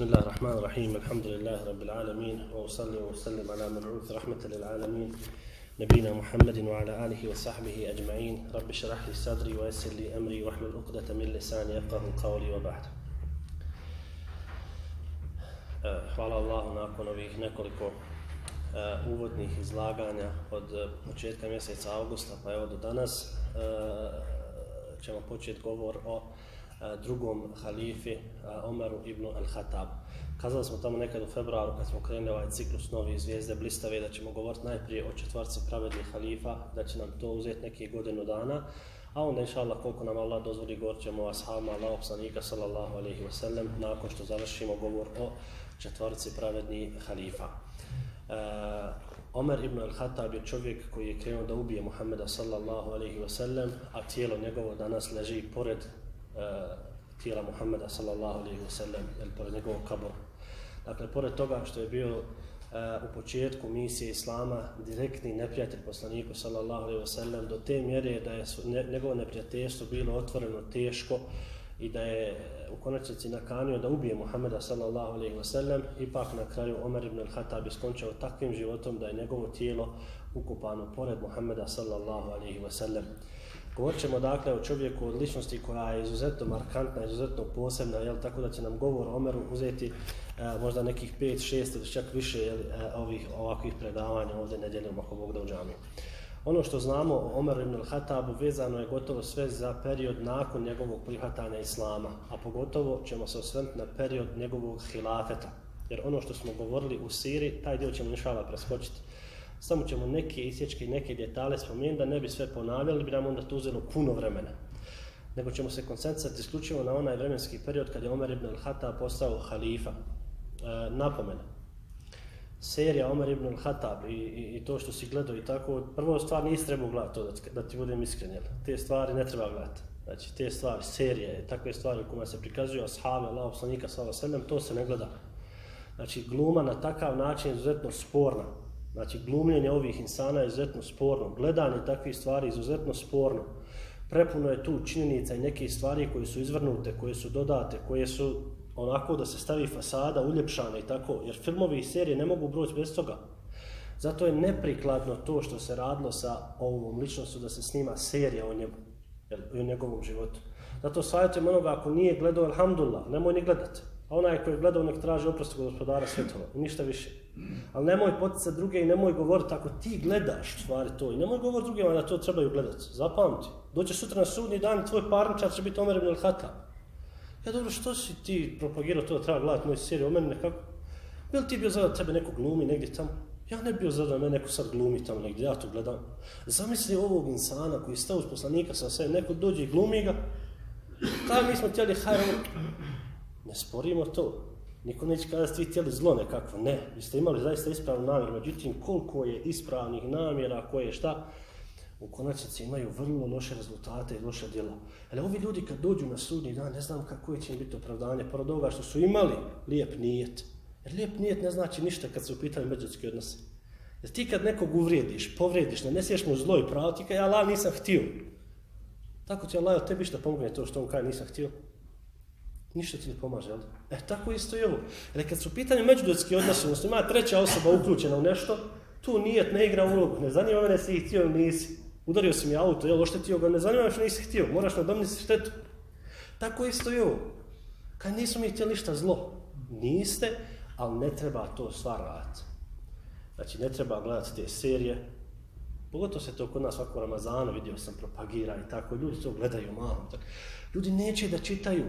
بسم الله الرحمن الرحيم الحمد لله رب العالمين وأصلي وأسلم على مبعوث رحمة للعالمين نبينا محمد وعلى آله وصحبه أجمعين رب اشرح لي صدري ويسر لي أمري واحلل عقدة من لساني يفقه قولي وبعد Hvala Allahu nakon ovih nekoliko uh, uvodnih izlaganja od uh, početka mjeseca augusta pa evo do danas uh, ćemo početi govor o drugom halifi Omeru ibn al-Hatab. Kazali smo tamo nekad u februaru kad smo krenuli ovaj ciklus novi zvijezde blistave da ćemo govoriti najprije o četvrci pravednih halifa, da će nam to uzeti neki godinu dana, a onda inša Allah koliko nam Allah dozvoli govorit ćemo o ashabima Allah poslanika sallallahu alaihi wasallam nakon što završimo govor o četvrci pravednih halifa. E, Omer ibn al-Hatab je čovjek koji je krenuo da ubije Muhammeda sallallahu alaihi wasallam, a tijelo njegovo danas leži pored Eh, tijela Muhammeda sallallahu alaihi wasallam, jel, pored njegovog kabora. Dakle, pored toga što je bio uh, u početku misije Islama direktni neprijatelj poslaniku sallallahu alaihi wasallam, do te mjere da je ne, njegovo neprijateljstvo bilo otvoreno teško i da je eh, u konačnici nakanio da ubije Muhameda sallallahu alaihi wa sallam, ipak na kraju Omer ibn al-Khattab je skončao takvim životom da je njegovo tijelo ukupano pored Muhameda sallallahu alaihi wa sallam. Govorit ćemo dakle o čovjeku od ličnosti koja je izuzetno markantna, izuzetno posebna, jel, tako da će nam govor o Omeru uzeti e, možda nekih 5, 6 ili čak više jel, e, ovih ovakvih predavanja ovdje nedjeljom ako Bog da u džamiju. Ono što znamo o Omeru ibn al-Hatabu vezano je gotovo sve za period nakon njegovog prihvatanja Islama, a pogotovo ćemo se osvrnuti na period njegovog hilafeta. Jer ono što smo govorili u Siri, taj dio ćemo inšala preskočiti samo ćemo neke isječke i neke detalje spomenuti da ne bi sve ponavljali, bi nam onda to uzelo puno vremena. Nego ćemo se koncentrisati isključivo na onaj vremenski period kad je Omer ibn al-Hata postao halifa. E, napomena. Serija Omer ibn al-Hatab i, i, i, to što si gledao i tako, prvo stvar nisi trebao gledati to, da, da ti budem iskren, jel? Te stvari ne treba gledati. Znači, te stvari, serije, takve stvari u kojima se prikazuju ashave, Allah, poslanika, sallallahu sallam, to se ne gleda. Znači, gluma na takav način je izuzetno sporna. Znači, glumljenje ovih insana je izuzetno sporno, gledanje takvih stvari je izuzetno sporno. Prepuno je tu činjenica i neke stvari koje su izvrnute, koje su dodate, koje su onako da se stavi fasada, uljepšane i tako, jer filmovi i serije ne mogu broći bez toga. Zato je neprikladno to što se radilo sa ovom ličnostu da se snima serija o njemu, o njegovom životu. Zato savjetujem onoga ako nije gledao, alhamdulillah, nemoj ni gledati. A onaj koji je gledao, nek traži oprost gospodara svjetova, ništa više. Ali nemoj poticati druge i nemoj govoriti ako ti gledaš stvari to i nemoj govoriti drugima da to trebaju gledati. Zapamti. Doće sutra na sudni dan i tvoj parničar će biti Omer ibn al-Hatab. Ja dobro, što si ti propagirao to da treba gledati moju seriju o meni nekako? Bil ti bio zada tebe neko glumi negdje tamo? Ja ne bio zada da me neko sad glumi tamo negdje, ja to gledam. Zamisli ovog insana koji je stao uz poslanika sa sve, neko dođe i glumi ga. Kaj mi smo htjeli hajro, ne sporimo to. Niko neće kada ste vi htjeli zlo nekako, ne. Vi ste imali zaista ispravnu namjeru, međutim koliko je ispravnih namjera, koje šta, u konačnici imaju vrlo loše rezultate i loše djela. Ali ovi ljudi kad dođu na sudnji dan, ne znam kako će im biti opravdanje, pored ovoga što su imali lijep nijet. Jer lijep nijet ne znači ništa kad se upitaju međutski odnose. Jer ti kad nekog uvrijediš, povrediš, ne mu zlo i pravo, ti kaj ja Allah nisam htio. Tako će Allah od tebi što pomogne to što on kaj nisam htio. Ništa ti ne pomaže, jel? E, tako isto i ovo. Jer kad su u pitanju međudotski odnosi, odnosno ima treća osoba uključena u nešto, tu nijet ne igra ulogu. Ne zanima mene si ih htio ili nisi. Udario si mi auto, jel, oštetio ga, ne zanima me što nisi htio. Moraš na domnici štetu. Tako isto i ovo. Kad nisu mi htjeli ništa zlo, niste, ali ne treba to stvar raditi. Znači, ne treba gledati te serije. Pogotovo se to kod nas svako Ramazana vidio sam propagira i tako. Ljudi to gledaju malo. Ljudi neće da čitaju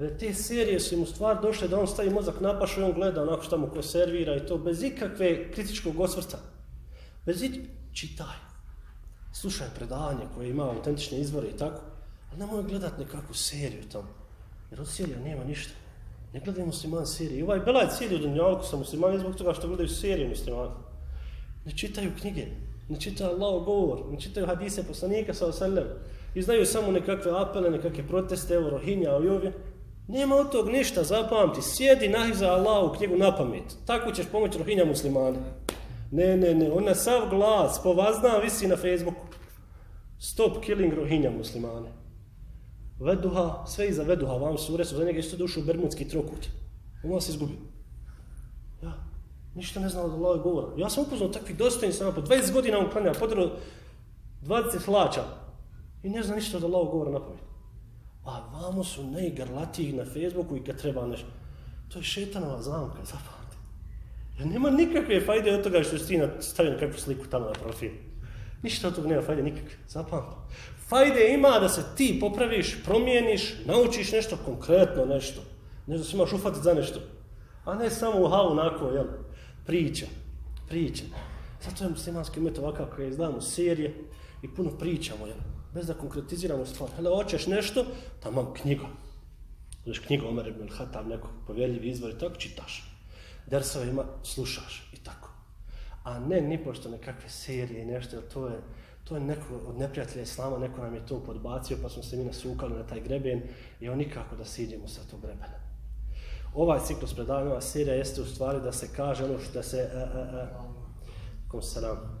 E, te serije su im u stvar došle da on stavi mozak na pašu i on gleda onako što mu ko servira i to bez ikakve kritičkog osvrta. Bez ik... Čitaj. Slušaj predavanje koje ima autentične izvore i tako. Ali nemoj gledat nekakvu seriju tamo. Jer od serija nema ništa. Ne gledaj musliman serije. I ovaj Belaj cijeli u Dunjalku sa muslimani zbog toga što gledaju serije muslimani. Ne čitaju knjige. Ne čitaju Allah govor. Ne čitaju hadise poslanika sa osallam. I znaju samo nekakve apele, nekakve proteste, evo Rohinja, Ojovje. Nema od tog ništa, zapamti, sjedi nahiza Allah Allahu knjigu na pamet. Tako ćeš pomoći rohinja muslimane. Ne, ne, ne, ona sav glas, povazna, visi na Facebooku. Stop killing rohinja muslimane. Veduha, sve iza veduha, vam sure su za njega isto dušu u Bermudski trokut. Ono se izgubi. Ja, ništa ne znam od Allahove govora. Ja sam upoznao takvih dostojni sam, po 20 godina on klanja, podrao 20 hlača i ne zna ništa od Allahove govora na pamet. A vamo su najgrlatiji na Facebooku i kad treba nešto. To je šetanova zamka, zapamti. Jer nema nikakve fajde od toga što si ti stavio kakvu sliku tamo na profil. Ništa od toga nema fajde nikakve, zapamti. Fajde ima da se ti popraviš, promijeniš, naučiš nešto konkretno, nešto. Ne da se imaš ufatiti za nešto. A ne samo u halu onako, jel, priča, priča. Zato je muslimanski umet ovakav koji izdamo serije i puno pričamo, jel, bez da konkretiziramo stvar. Hele, hoćeš nešto, tamo knjiga. Znaš, knjiga Omer ibn Hatab, neko povjeljivi izvor i tako čitaš. Dersove ima, slušaš i tako. A ne ni pošto nekakve serije i nešto, jer to je, to je neko od neprijatelja Islama, neko nam je to podbacio, pa smo se mi nasukali na taj greben i on nikako da siđemo sa tog grebena. Ovaj ciklus predavanja, ova serija jeste u stvari da se kaže ono što da se... A, a, a, kom se nam,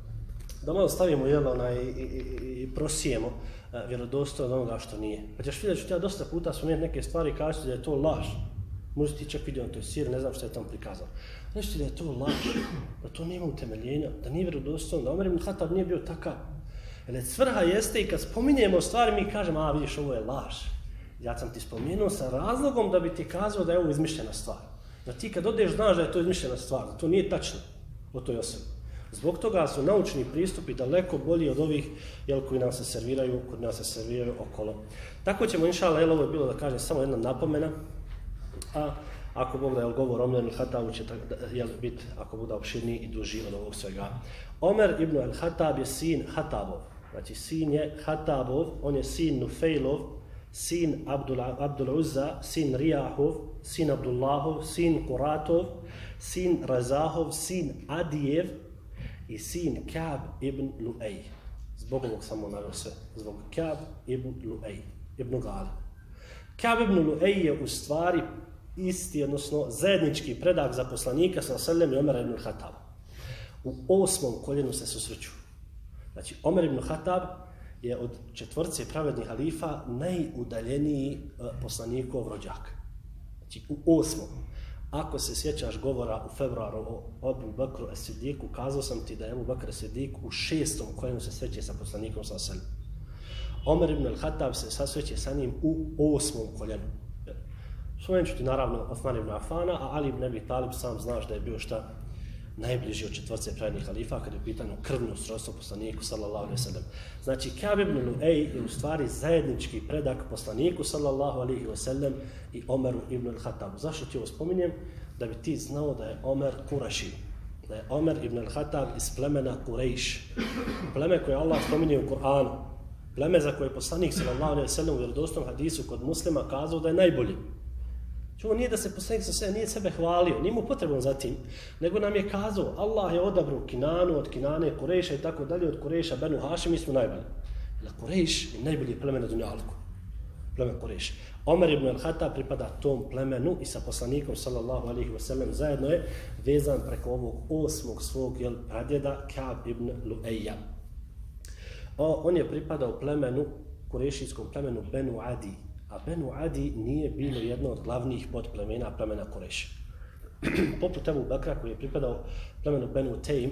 da malo stavimo jel, onaj, i, i, i, i prosijemo e, vjerodostojno od onoga što nije. Pa ćeš vidjeti što ja dosta puta spomenuti neke stvari i kažete da je to laž. Možda ti čak vidio na toj sir, ne znam što je tamo prikazao. Nešto da je to laž, da to nema utemeljenja, da nije vjerodostojno, da Omer ibn Khattab nije bio takav. Jer svrha jeste i kad spominjemo stvari mi kažemo, a vidiš ovo je laž. Ja sam ti spomenuo sa razlogom da bi ti kazao da je ovo izmišljena stvar. Da ti kad odeš znaš da je to izmišljena stvar, da to nije tačno o toj osobi. Zbog toga su naučni pristupi daleko bolji od ovih jel, koji nam se serviraju, koji nam se serviraju okolo. Tako ćemo, inša Allah, ovo je bilo da kažem samo jedna napomena, a ako Bog da je govor Omer ibn Hatabu će jel, bit, ako bude opširniji i duži od ovog svega. Omer ibn al-Hatab je sin Hatabov, znači sin je Hatabov, on je sin Nufejlov, sin Abdul, Abdul Uzza, sin Rijahov, sin Abdullahov, sin Kuratov, sin Razahov, sin Adijev, i sin Ka'b ibn Lu'ej. Zbog ovog samo navio sve. Zbog Ka'b ibn Lu'ej. Ibn Gali. Ka'b ibn Lu'ej je u stvari isti, odnosno zajednički predak za poslanika sa Selem i Omer ibn Hatab. U osmom koljenu se susreću. Znači, Omer ibn Hatab je od četvrce pravednih halifa najudaljeniji e, poslanikov rođak. Znači, u osmom. Ako se sjećaš govora u februaru o Abu Bakru Esidiku, kazao sam ti da je Abu Bakr Esidik u šestom kojem se sreće sa poslanikom sa selim. Omer ibn al-Khattab se sasreće sa njim u osmom koljenu. Svojen ću ti naravno Osman ibn Afana, a Ali ibn Abi Talib sam znaš da je bio šta najbliži od četvrce pravednih halifa kada je pitano krvno srodstvo poslaniku sallallahu alejhi ve sellem. Znači, Ka'b ibn Lu'ej je u stvari zajednički predak poslaniku sallallahu alejhi ve sellem i Omeru ibn al-Khattabu. Zašto ti ovo spominjem? Da bi ti znao da je Omer Kuraši. Da je Omer ibn al-Khattab iz plemena Kurejš. Pleme koje Allah spominje u Kur'anu. Pleme za koje je poslanik sallallahu alejhi ve sellem u vjerodostojnom hadisu kod muslima kazao da je najbolji. Znači, Čuo nije da se poslanik sa sebe, nije sebe hvalio, nije mu potrebno za tim, nego nam je kazao, Allah je odabrao Kinanu od Kinane, Kureša i tako dalje, od Kureša, Benu Hašim, mi smo najbolji. Jer Kureš je najbolji plemen na Dunjalku, plemen Kureš. Omer ibn al-Hata pripada tom plemenu i sa poslanikom, sallallahu alihi wasallam, zajedno je vezan preko ovog osmog svog jel, pradjeda, Ka'b ibn Lu'eja. On je pripadao plemenu, kurešijskom plemenu Benu Adi, a Benu Adi nije bilo jedno od glavnih podplemena plemena Koreša. Poput Abu Bakra koji je pripadao plemenu Benu Tejm,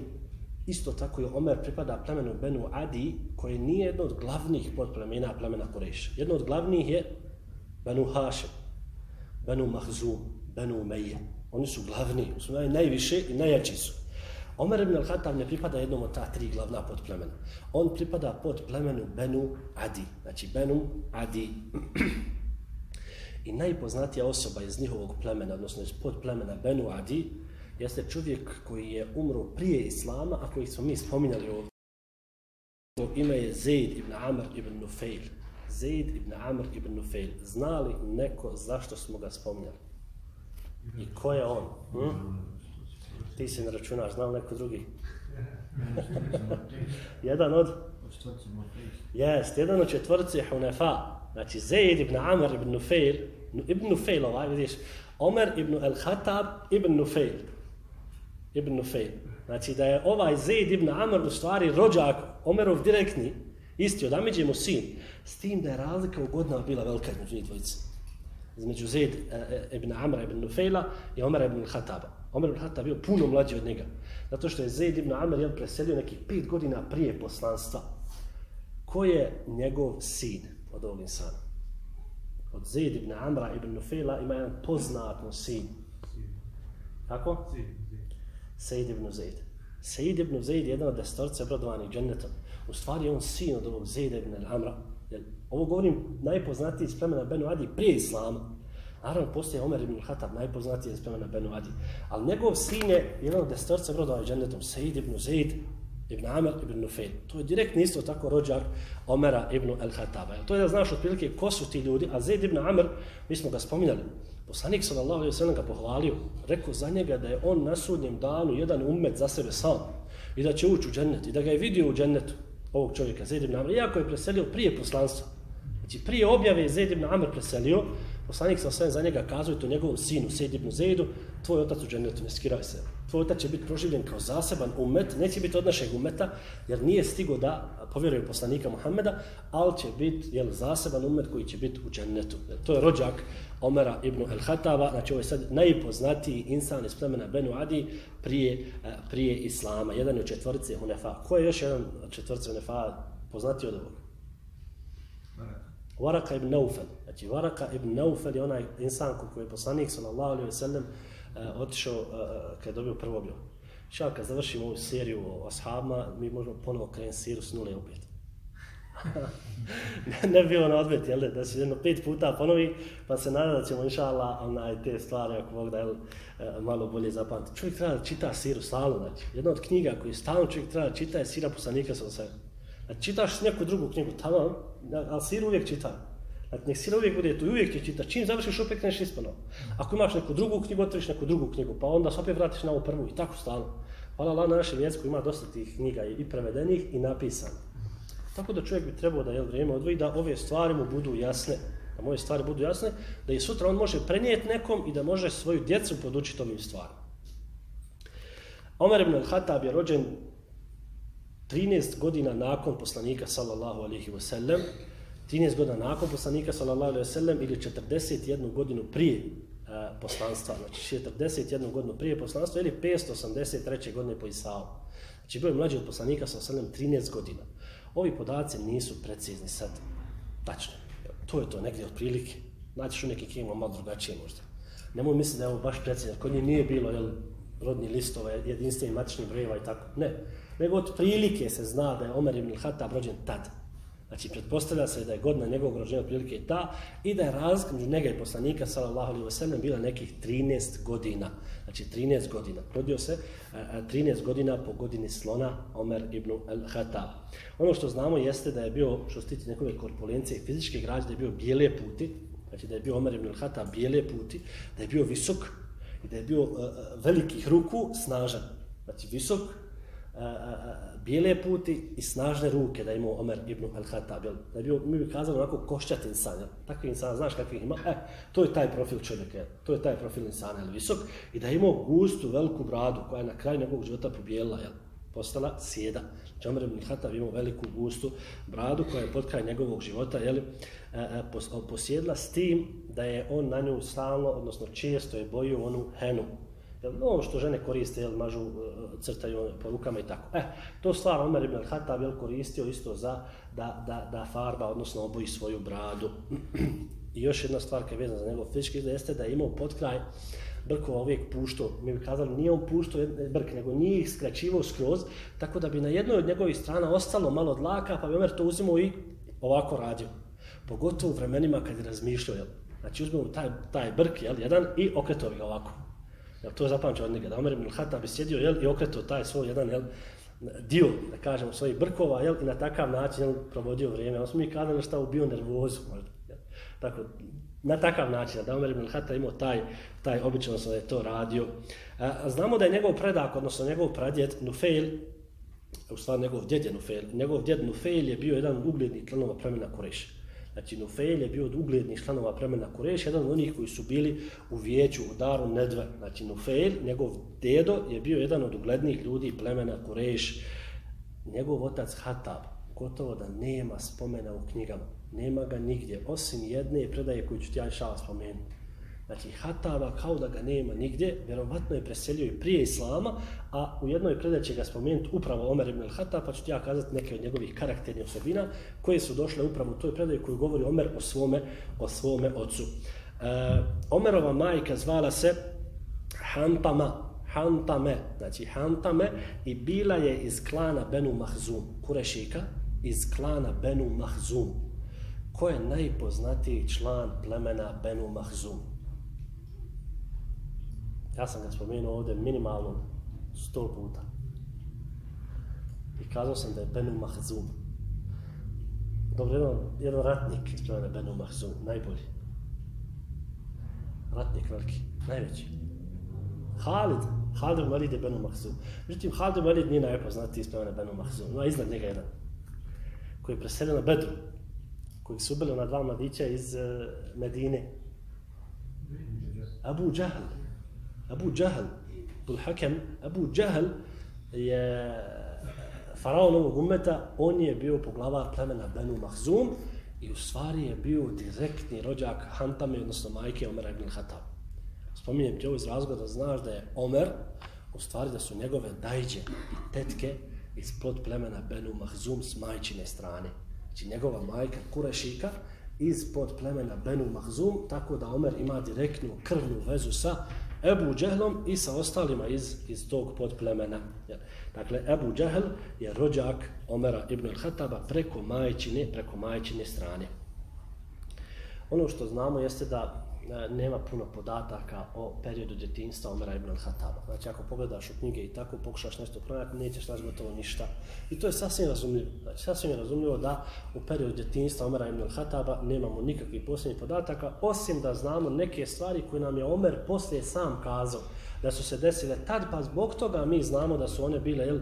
isto tako i Omer pripada plemenu Benu Adi koji nije jedno od glavnih podplemena plemena Koreša. Jedno od glavnih je Benu Hašem, Benu Mahzum, Benu Meje. Oni su glavni, su naj, najviše i najjači su. Omer ibn al-Khattab ne pripada jednom od ta tri glavna podplemena. On pripada pod plemenu Benu Adi. Znači Benu Adi. I najpoznatija osoba iz njihovog plemena, odnosno iz podplemena Benu Adi, jeste čovjek koji je umro prije Islama, a koji smo mi spominjali ovdje. Ime je Zaid ibn Amr ibn Nufail. Zaid ibn Amr ibn Nufail. Znali neko zašto smo ga spominjali? I ko je on? Hm? Ti se ne računaš, znao neko drugi? jedan od? Jest, jedan od četvrci Hunefa. Znači, Zaid ibn Amr ibn Nufail, ibn Nufail, ovaj, vidiš, Omer ibn al-Hatab ibn Nufail. Ibn Nufail. Znači, da je ovaj Zaid ibn Amr u stvari rođak Omerov direktni, isti od Amidje mu sin, s tim da je razlika u godinama bila velika među njih dvojice. između Zaid e, ibn Amra ibn Nufejla i Omara ibn Khattaba. Omer ibn Khattab bio puno mlađi od njega. Zato što je Zaid ibn Amr jel, preselio nekih pet godina prije poslanstva. Ko je njegov sin od ovog insana? Od Zaid ibn Amra ibn Nufela ima jedan poznat mu sin. Kako? Zaid ibn Zaid. Zaid ibn Zaid je jedan od destorca obradovanih džennetom. U stvari je on sin od ovog Zaid ibn Amra. Jel, ovo govorim najpoznatiji iz plemena Benu Adi prije Islama. Naravno, postoje Omer ibn Khattab, najpoznatiji iz plemena Benu Adi. Ali njegov sin je jedan od destorca obradovanih džennetom, Sejid ibn Zaid ibn Amr ibn Nufel. To je direktno isto tako rođak Omera ibn al-Khattaba. To je da znaš otprilike ko su ti ljudi, a Zaid ibn Amr, mi smo ga spominjali, Poslanik sallallahu alejhi ve sellem ga pohvalio, rekao za njega da je on na sudnjem danu jedan ummet za sebe sam i da će ući u džennet i da ga je vidio u džennetu ovog čovjeka Zaid ibn Amr, iako je preselio prije poslanstva. Znači prije objave je Zaid ibn Amr preselio, poslanik sa sve za njega kazao to njegovom sinu Sejid ibn Zaidu, tvoj otac u džennetu, ne skiraj se. Tvoj otac će biti proživljen kao zaseban umet, neće biti od našeg umeta, jer nije stigo da povjeruje poslanika Muhammeda, ali će biti jel, zaseban umet koji će biti u džennetu. To je rođak Omera ibn el-Hataba, znači ovo je sad najpoznatiji insan iz plemena Benu Adi prije, e, prije Islama, jedan od četvorice Hunefa. Ko je još jedan od četvorice Hunefa poznati od ovoga? Varaka ibn Naufel. Znači, Varaka ibn Naufel je onaj insan koji je poslanik, sallallahu alaihi wa sallam, uh, otišao uh, kad je dobio prvo objav. Šal, kad završimo ovu seriju o ashabima, mi možemo ponovo krenuti siru s nule opet. ne, ne bi bilo na odmet, jel, da se jedno pet puta ponovi, pa se nada da ćemo, inša Allah, onaj, te stvari, ako Bog da, jel, malo bolje zapamtiti. Čovjek treba da čita siru stalno, znači, jedna od knjiga koju stalno čovjek treba da čita je sira poslanika sa sve. Znači, čitaš neku drugu knjigu, tamo, ali siru uvijek čita. Znači, nek sir uvijek bude tu i uvijek će čita. Čim završiš, opet kreneš ispano. Ako imaš neku drugu knjigu, otvoriš neku drugu knjigu, pa onda se opet vratiš na ovu prvu i tako stalno. Hvala Allah, na našem jeziku ima dosta tih knjiga i prevedenih i napisanih. Tako da čovjek bi trebao da je vrijeme odvoji da ove stvari mu budu jasne, da moje stvari budu jasne, da i sutra on može prenijeti nekom i da može svoju djecu podučiti ovim stvarima. Omer ibn al-Hatab je rođen 13 godina nakon poslanika sallallahu alaihi ve sellem 13 godina nakon poslanika sallallahu alaihi ve sellem ili 41 godinu prije uh, poslanstva, znači 41 godinu prije poslanstva ili 583. godine po Isao. Znači bio je mlađi od poslanika sallallahu alaihi ve sellem 13 godina. Ovi podaci nisu precizni sad, tačno. To je to, negdje otprilike. Znači što neki knjima malo drugačije možda. Nemoj misliti da je ovo baš precizno, kod nje nije bilo jel, rodni listova, jedinstveni matični brojeva i tako. Ne, nego od prilike se zna da je Omer ibn Khattab rođen tad. Znači, pretpostavlja se da je godina njegovog rođenja prilike ta i da je razlika među njega i poslanika, sallallahu alaihi wasallam, bila nekih 13 godina. Znači, 13 godina. Rodio se e, e, 13 godina po godini slona Omer ibn al-Hatab. Ono što znamo jeste da je bio, što se tiče nekove korpulencije i fizičke građe, da je bio bijele puti, znači da je bio Omer ibn al-Hatab bijele puti, da je bio visok i da je bio uh, velikih ruku, snažan. Znači, visok, bijele puti i snažne ruke da imao Omer ibn al-Khattab. Da bio, mi bi kazali onako košćat insan. Jel? Takvi insan, znaš kakvi ima? E, to je taj profil čovjeka. To je taj profil insana, jel? visok. I da imao gustu, veliku bradu koja je na kraju njegovog života pobijela, jel? postala sjeda. Znači Omer ibn al-Khattab imao veliku gustu bradu koja je pod kraj njegovog života jel? E, e, posjedla s tim da je on na nju stalno, odnosno često je bojio onu henu, Jel, no, što žene koriste, jel, mažu, e, crtaju po rukama i tako. E, to stvar Omer ibn al-Hatab je koristio isto za da, da, da farba, odnosno oboji svoju bradu. I još jedna stvar koja je vezana za njegov fizički izgled jeste da je imao pod kraj brkova uvijek pušto, mi bi kazali, nije on puštao brk, nego nije ih skraćivao skroz, tako da bi na jednoj od njegovih strana ostalo malo dlaka, pa bi Omer to uzimao i ovako radio. Pogotovo u vremenima kad je razmišljao, jel? Znači uzmemo taj, taj brk, jel, jedan, i okretovi ga ovako. Jel, to je zapamćao od njega, da Omer ibn Khattab bi sjedio jel, i okretao taj svoj jedan jel, dio, da kažemo, svojih brkova jel, i na takav način jel, provodio vrijeme. On smo mi kadali šta ubio nervozu, možda. Jel. Tako, na takav način, da Omer ibn Khattab imao taj, taj običan da je to radio. A, znamo da je njegov predak, odnosno njegov pradjed Nufail, u stvari njegov djed je Nufail, njegov djed Nufail je bio jedan od uglednih klanova plemena Kureša. Znači, Nufejl je bio od uglednih članova plemena Kureš, jedan od onih koji su bili u vijeću u Daru Nedve. Znači, Nufejl, njegov dedo, je bio jedan od uglednih ljudi plemena Kureš. Njegov otac Hatab, gotovo da nema spomena u knjigama. Nema ga nigdje, osim jedne predaje koju ću ti ja šala spomenuti. Znači, Hataba kao da ga nema nigdje, vjerovatno je preselio i prije Islama, a u jednoj predaji će ga spomenuti upravo Omer ibn al-Hatab, pa ću ti ja kazati neke od njegovih karakternih osobina koje su došle upravo u toj predaji koju govori Omer o svome, o svome ocu. E, Omerova majka zvala se Hantama, Hantame, znači Hantame, i bila je iz klana Benu Mahzum, Kurešika, iz klana Benu Mahzum. Ko je najpoznatiji član plemena Benu Mahzum? Ja sam ga spomenuo ovdje minimalno sto puta. I kazao sam da je Benu Mahzum. Dobro, jedan, jedan ratnik zove je Benu Mahzum, najbolji. Ratnik veliki, najveći. Halid, Halid Malid je Benu Mahzum. Međutim, Halid Malid nije najpoznatiji iz plemena Benu Mahzum. No, iznad njega jedan. Koji je preselio na Bedru. Koji su ubili na dva mladića iz uh, Medine. Abu Džahl. Abu Džahl. Bul Hakem. Abu Džahl je faraon ovog umeta. On je bio poglavar plemena Benu Mahzum. I u stvari je bio direktni rođak Hantame, odnosno majke Omera ibn Khattab. Spominjem ti ovo iz razloga da znaš da je Omer, u stvari da su njegove dajđe i tetke iz plod plemena Benu Mahzum s majčine strane. Znači njegova majka Kurešika iz pod plemena Benu Mahzum, tako da Omer ima direktnu krvnu vezu sa Ebu Džehlom i sa ostalima iz, iz tog pod plemena. Dakle, Ebu Džehl je rođak Omera ibn al-Hataba preko majčine, preko majčine strane. Ono što znamo jeste da E, nema puno podataka o periodu djetinjstva Omera ibn al-Hataba. Znači, ako pogledaš u knjige i tako pokušaš nešto pronaći, nećeš naći gotovo ništa. I to je sasvim razumljivo. Znači, sasvim je razumljivo da u periodu djetinjstva Omera ibn al-Hataba nemamo nikakvih posljednjih podataka, osim da znamo neke stvari koje nam je Omer poslije sam kazao da su se desile tad, pa zbog toga mi znamo da su one bile jel,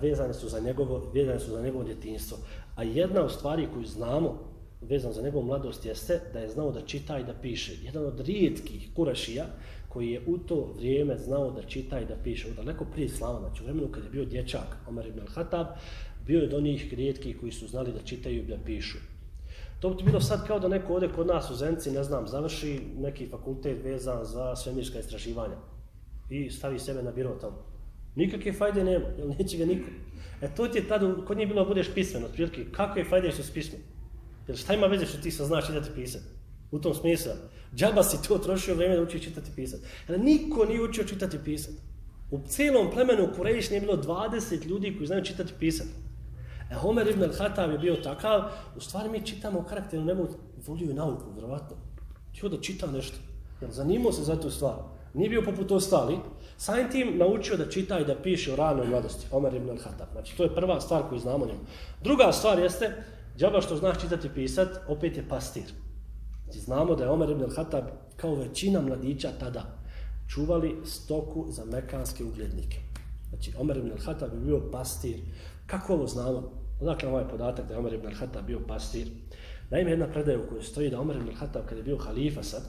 vezane su za njegovo, vezane su za njegovo djetinjstvo. A jedna od stvari koju znamo vezan za njegovu mladost jeste da je znao da čita i da piše. Jedan od rijetkih kurašija koji je u to vrijeme znao da čita i da piše. Daleko prije slava, znači u vremenu kad je bio dječak Omer ibn al-Hatab, bio je od onih rijetkih koji su znali da čitaju i da pišu. To bi bilo sad kao da neko ode kod nas u Zenci, ne znam, završi neki fakultet vezan za svemirska istraživanja i stavi sebe na biro tamo. Nikakve fajde nema, jer neće ga niko. E to ti je tada, kod nje bilo budeš pismen, otprilike, kakve fajde što si pismen? Jer šta ima veze što ti sad znaš čitati pisati? U tom smislu. Džaba si to trošio vrijeme da učiš čitati pisati. Jer niko nije učio čitati pisati. U cijelom plemenu Kurejiš nije bilo 20 ljudi koji znaju čitati pisati. E Homer ibn al-Hatab je bio takav, u stvari mi čitamo karakteru, njemu volio i nauku, vjerovatno. Htio da čita nešto. Jer zanimao se za tu stvar. Nije bio poput ostali. Sajim tim naučio da čita i da piše u ranoj mladosti. Omer ibn al-Hatab. Znači, to je prva stvar koju znamo njemu. Druga stvar jeste Džaba što znaš čitati i pisat, opet je pastir. Znači, znamo da je Omer ibn al-Hatab kao većina mladića tada čuvali stoku za mekanske uglednike. Znači, Omer ibn al-Hatab je bio pastir. Kako ovo znamo? Odakle ovaj podatak da je Omer ibn al-Hatab bio pastir? Naime, jedna predaja u kojoj stoji da Omer ibn al-Hatab kada je bio halifa sad,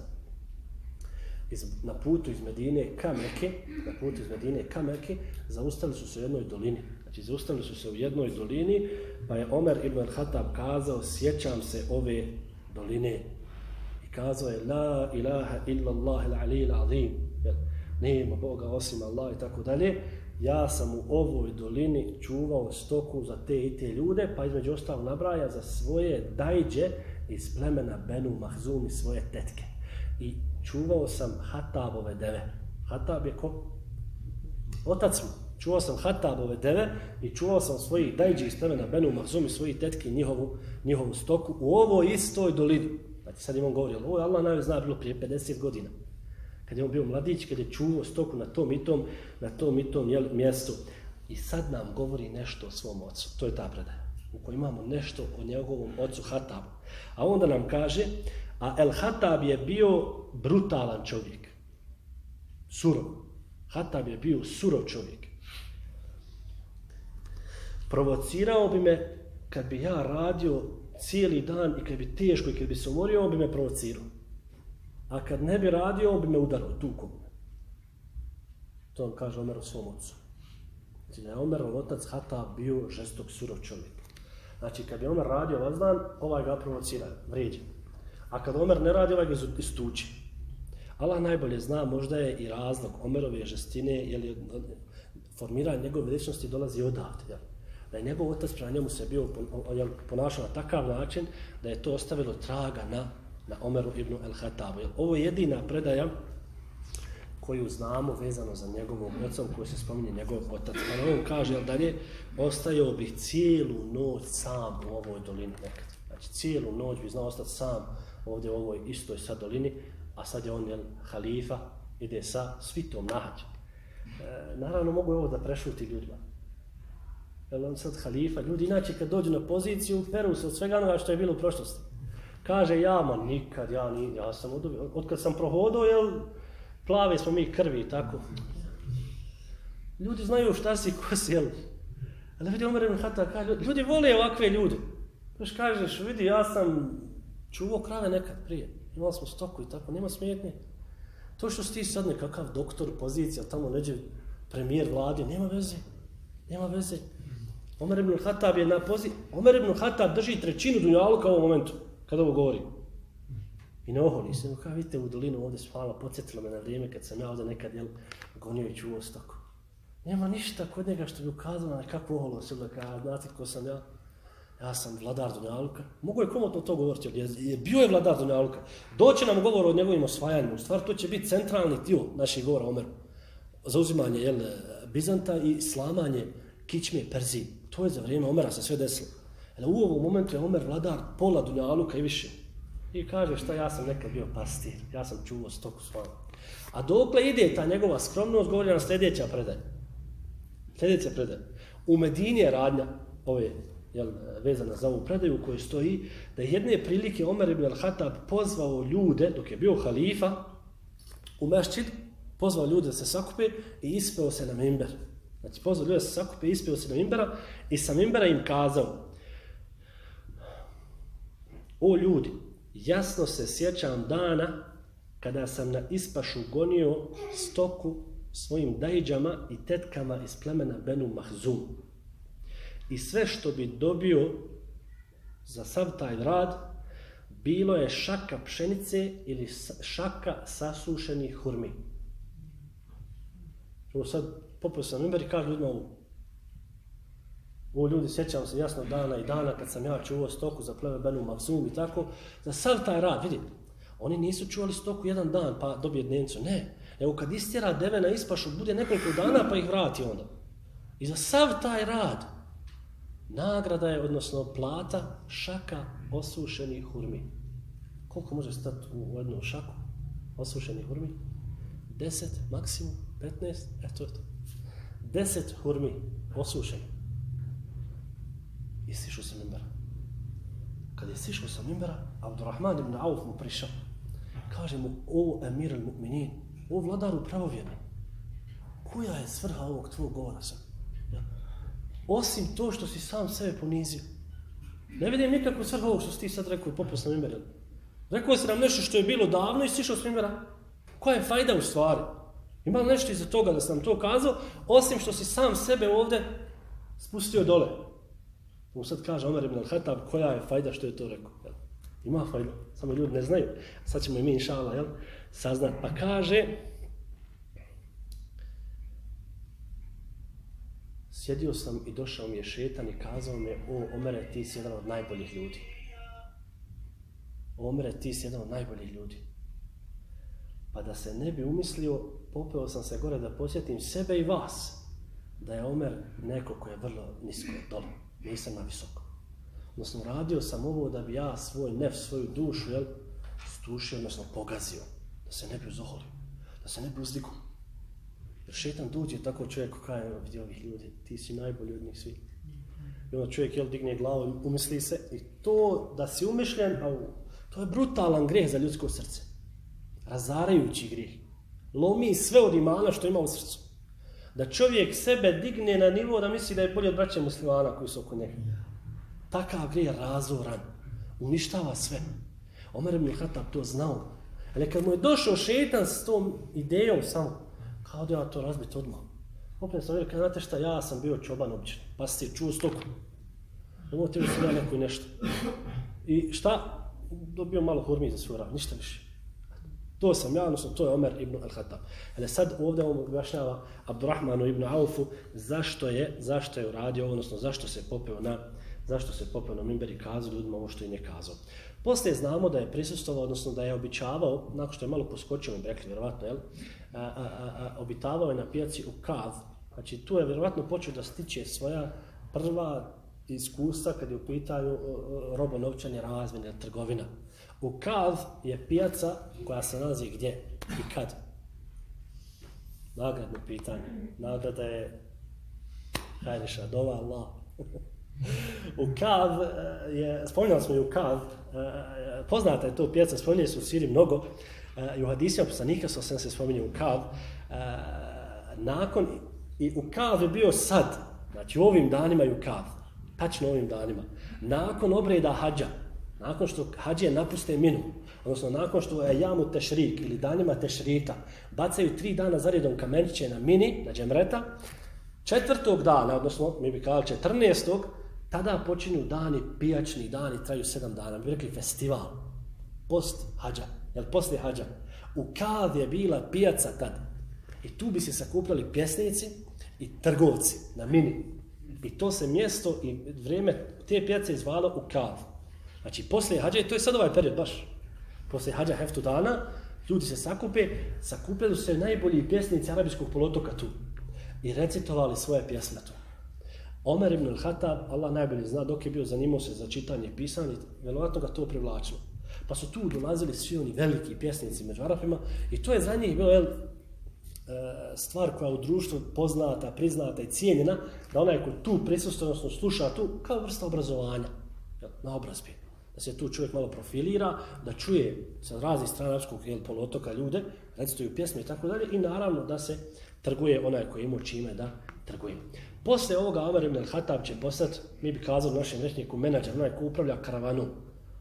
iz, na putu iz Medine ka Mekke, na putu iz Medine ka Mekke, zaustali su se u jednoj dolini. Znači, zaustavili su se u jednoj dolini, pa je Omer ibn Khattab kazao, sjećam se ove doline. I kazao je, la ilaha illa Allah il ali il azim. Nema Boga osim Allah i tako dalje. Ja sam u ovoj dolini čuvao stoku za te i te ljude, pa između ostalo nabraja za svoje dajđe iz plemena Benu Mahzum i svoje tetke. I čuvao sam Hatabove deve. Hatab je ko? Otac mu čuvao sam Hatabove deve i čuvao sam svojih dajđi iz plemena Benu Mahzum i svojih tetki njihovu, njihovu stoku u ovoj istoj dolini. Znači sad im on govori, ovo je Allah najve zna bilo prije 50 godina. Kad je on bio mladić, kad je čuvao stoku na tom i tom, na tom i tom mjestu. I sad nam govori nešto o svom ocu. To je ta predaja. U kojoj imamo nešto o njegovom ocu Hatabu. A onda nam kaže, a El Hatab je bio brutalan čovjek. Surov. Hatab je bio surov čovjek provocirao bi me kad bi ja radio cijeli dan i kad bi teško i kad bi se umorio, on bi me provocirao. A kad ne bi radio, on bi me udarao tukom. To on kaže Omer o svom ocu. Znači da je Omer, otac Hata, bio žestok surov čovjek. Znači, kad je Omer radio vazdan, ovaj ga provocira, vrijeđa. A kad Omer ne radi, ovaj ga istuči. Allah najbolje zna, možda je i razlog Omerove žestine, jer je formiranje njegove ličnosti dolazi odavde. Jel? Da je njegov otac prema njemu se bio ponašao na takav način da je to ostavilo traga na, na Omeru ibn el-Hatabu. Ovo je jedina predaja koju znamo vezano za njegovom ocom koji se spominje njegov otac. Pa on kaže, jel dalje, ostajao bih cijelu noć sam u ovoj dolini nekad. Znači cijelu noć bi znao ostati sam ovdje u ovoj istoj sad dolini, a sad je on jel, halifa, ide sa svitom nahađa. E, naravno mogu ovo da prešuti ljudima. Jel on sad halifa, ljudi inače kad dođu na poziciju, peru se od svega onoga što je bilo u prošlosti. Kaže, ja, ma nikad, ja, ni, ja sam od, od kad sam prohodao, jel, plave smo mi krvi i tako. Ljudi znaju šta si, ko si, jel? Ali vidi, Omer ibn Hata, kaže, ljudi vole ovakve ljude. Znaš, kažeš, vidi, ja sam čuvao krave nekad prije. Imali smo stoku i tako, nema smetnje. To što si ti sad nekakav doktor, pozicija, tamo neđe premijer vlade, nema veze. Nema veze. Omer ibn Khattab je na pozi... Omer ibn Khattab drži trećinu dunjaluka u ovom momentu, kada ovo govori. I na oholi se, kao vidite u dolinu ovdje spala, podsjetilo me na vrijeme kad sam ja ovdje nekad jel, gonio i čuo stoku. Nema ništa kod njega što bi ukazalo na kakvu oholu se da kao, znate ko sam ja? Ja sam vladar Dunjaluka. Mogu je komotno to govoriti, jer je, bio je vladar Dunjaluka. Doće nam govor o njegovim osvajanjima. U stvari, to će biti centralni dio naših govora o Omeru. Zauzimanje jel, Bizanta i slamanje kičme Perzije. To je za vrijeme Omera se sve desilo. Ali u ovom momentu je Omer vladar pola Dunjaluka i više. I kaže šta ja sam nekad bio pastir, ja sam čuvao stoku s vama. A dokle ide ta njegova skromnost, govori na sljedeća predaja. Sljedeća predaja. U Medini je radnja ove jel, vezana za ovu predaju u kojoj stoji da je jedne prilike Omer ibn al-Hatab pozvao ljude, dok je bio halifa, u mešćid, pozvao ljude da se sakupe i ispeo se na mimber. Znači, pozvao ljude se sakupe ispio se na imbera i sa imbera im kazao O ljudi, jasno se sjećam dana kada sam na ispašu gonio stoku svojim dajđama i tetkama iz plemena Benu Mahzum. I sve što bi dobio za sav taj rad, bilo je šaka pšenice ili šaka sasušenih hurmi. Ovo sad popio sam imber i kaže ljudima ovo. O ljudi, sjećam se jasno dana i dana kad sam ja čuvao stoku za pleme Benu Mavzum i tako. Za sav taj rad, vidi, oni nisu čuvali stoku jedan dan pa dobije dnevnicu. Ne, evo kad istjera deve na ispašu, bude nekoliko dana pa ih vrati onda. I za sav taj rad, nagrada je, odnosno plata, šaka osušenih hurmi. Koliko može stati u jednu šaku osušenih hurmi? Deset, maksimum, petnaest, eto je to. Deset hurmi osušen. i sišao sa mimbera. Kad je sišao sa mimbera, Abdurrahman ibn Auf mu prišao. Kaže mu, o emir al-mu'minin, o vladaru pravovjerni, koja je svrha ovog tvog govora sam? Ja. Osim to što si sam sebe ponizio. Ne vidim nikakvu svrhu ovog što si ti sad rekao i popio sa mimbera. Rekao si nam nešto što je bilo davno i sišao s mimbera. Koja je fajda u stvari? Ima nešto iza toga da sam to kazao, osim što si sam sebe ovde spustio dole. Mu sad kaže Omer ibn al-Hatab koja je fajda što je to rekao. Jel? Ima fajda, samo ljudi ne znaju. Sad ćemo i mi inšala jel? saznat. Pa kaže sjedio sam i došao mi je šetan i kazao mi o Omere ti si jedan od najboljih ljudi. O Omere ti si jedan od najboljih ljudi. Pa da se ne bi umislio, popeo sam se gore da posjetim sebe i vas, da je Omer neko ko je vrlo nisko dole nisam na visoko. Odnosno, radio sam ovo da bi ja svoj nef, svoju dušu, jel, stušio, odnosno pogazio, da se ne bi uzoholio, da se ne bi uzdigo. Jer šetan dođe tako čovjek kaj je vidio ovih ljudi, ti si najbolji od njih svi. I onda čovjek, jel, digne glavu i umisli se, i to da si umišljen, a to je brutalan greh za ljudsko srce. Razarajući greh. Lomi sve od imana što ima u srcu da čovjek sebe digne na nivo da misli da je bolje od braća muslimana koji su oko njega. Takav gre je razoran, uništava sve. Omer ibn Khattab to znao. Ali kad mu je došao šetan s tom idejom samo, kao da ja to razbiti odmah. Opet sam rekao, znate šta, ja sam bio čoban običan, pa si čuo stoku. Ovo tebi sam ja neko i nešto. I šta? Dobio malo hurmi za svoj rad, ništa više. To sam ja, odnosno to je Omer ibn al-Khattab. Ali sad ovdje on objašnjava Abdurrahmanu ibn Aufu zašto je, zašto je uradio, odnosno zašto se popeo na zašto se popeo na Mimber i kazao ljudima ovo što im je kazao. Poslije znamo da je prisustovao, odnosno da je običavao, nakon što je malo poskočio, mi rekli, vjerovatno, jel, a, a, a, a, obitavao je na pijaci u Kav, znači tu je vjerovatno počeo da stiče svoja prva iskustva kad je u pitanju robo novčanje razmjene trgovina. U Kav je pijaca koja se nalazi gdje i kad? Nagradno pitanje. Nagrada je Hajdeša, dova Allah. u Kav e, je, spominjali smo i u Kav, e, e, poznata je to pijaca, spominjali su u Siri mnogo, i u hadisima poslanika su se spominje u Kav, nakon, i u Kav je bio sad, znači u ovim danima i u Kav, tačno ovim danima, nakon obreda hađa, nakon što hađije napuste minu, odnosno nakon što je jamu tešrik ili danima tešrika, bacaju tri dana zaredom kameniće na mini, na džemreta, četvrtog dana, odnosno mi bi kao četrnestog, tada počinju dani, pijačni dani, traju sedam dana, mi bi rekli festival, post hađa, jel posle hađa. U Kav je bila pijaca tad. I tu bi se sakupljali pjesnici i trgovci na mini. I to se mjesto i vrijeme te pijace izvalo u Kav. Znači, posle hađa, to je sad ovaj period baš, posle hađa heftu dana, ljudi se sakupe, sakupljali su se najbolji pjesnici arabijskog polotoka tu i recitovali svoje pjesme tu. Omer ibn al-Hatab, Allah najbolje zna, dok je bio zanimao se za čitanje i pisanje, vjerovatno ga to privlačilo. Pa su tu dolazili svi oni veliki pjesnici među Arapima i to je za njih bilo jel, e, stvar koja u društvu poznata, priznata i cijenjena, da onaj ko tu prisustuje, odnosno sluša tu, kao vrsta obrazovanja jel, na obrazbi. Da se tu čovjek malo profilira, da čuje sa raznih stranarskog polotoka ljude, recituju pjesme i tako dalje, i naravno da se trguje onaj koji ima čime da trguje. Posle ovoga Omer ibn al-Hatab će postati, mi bi kazali našem rečniku, menadžer, onaj ko upravlja karavanom.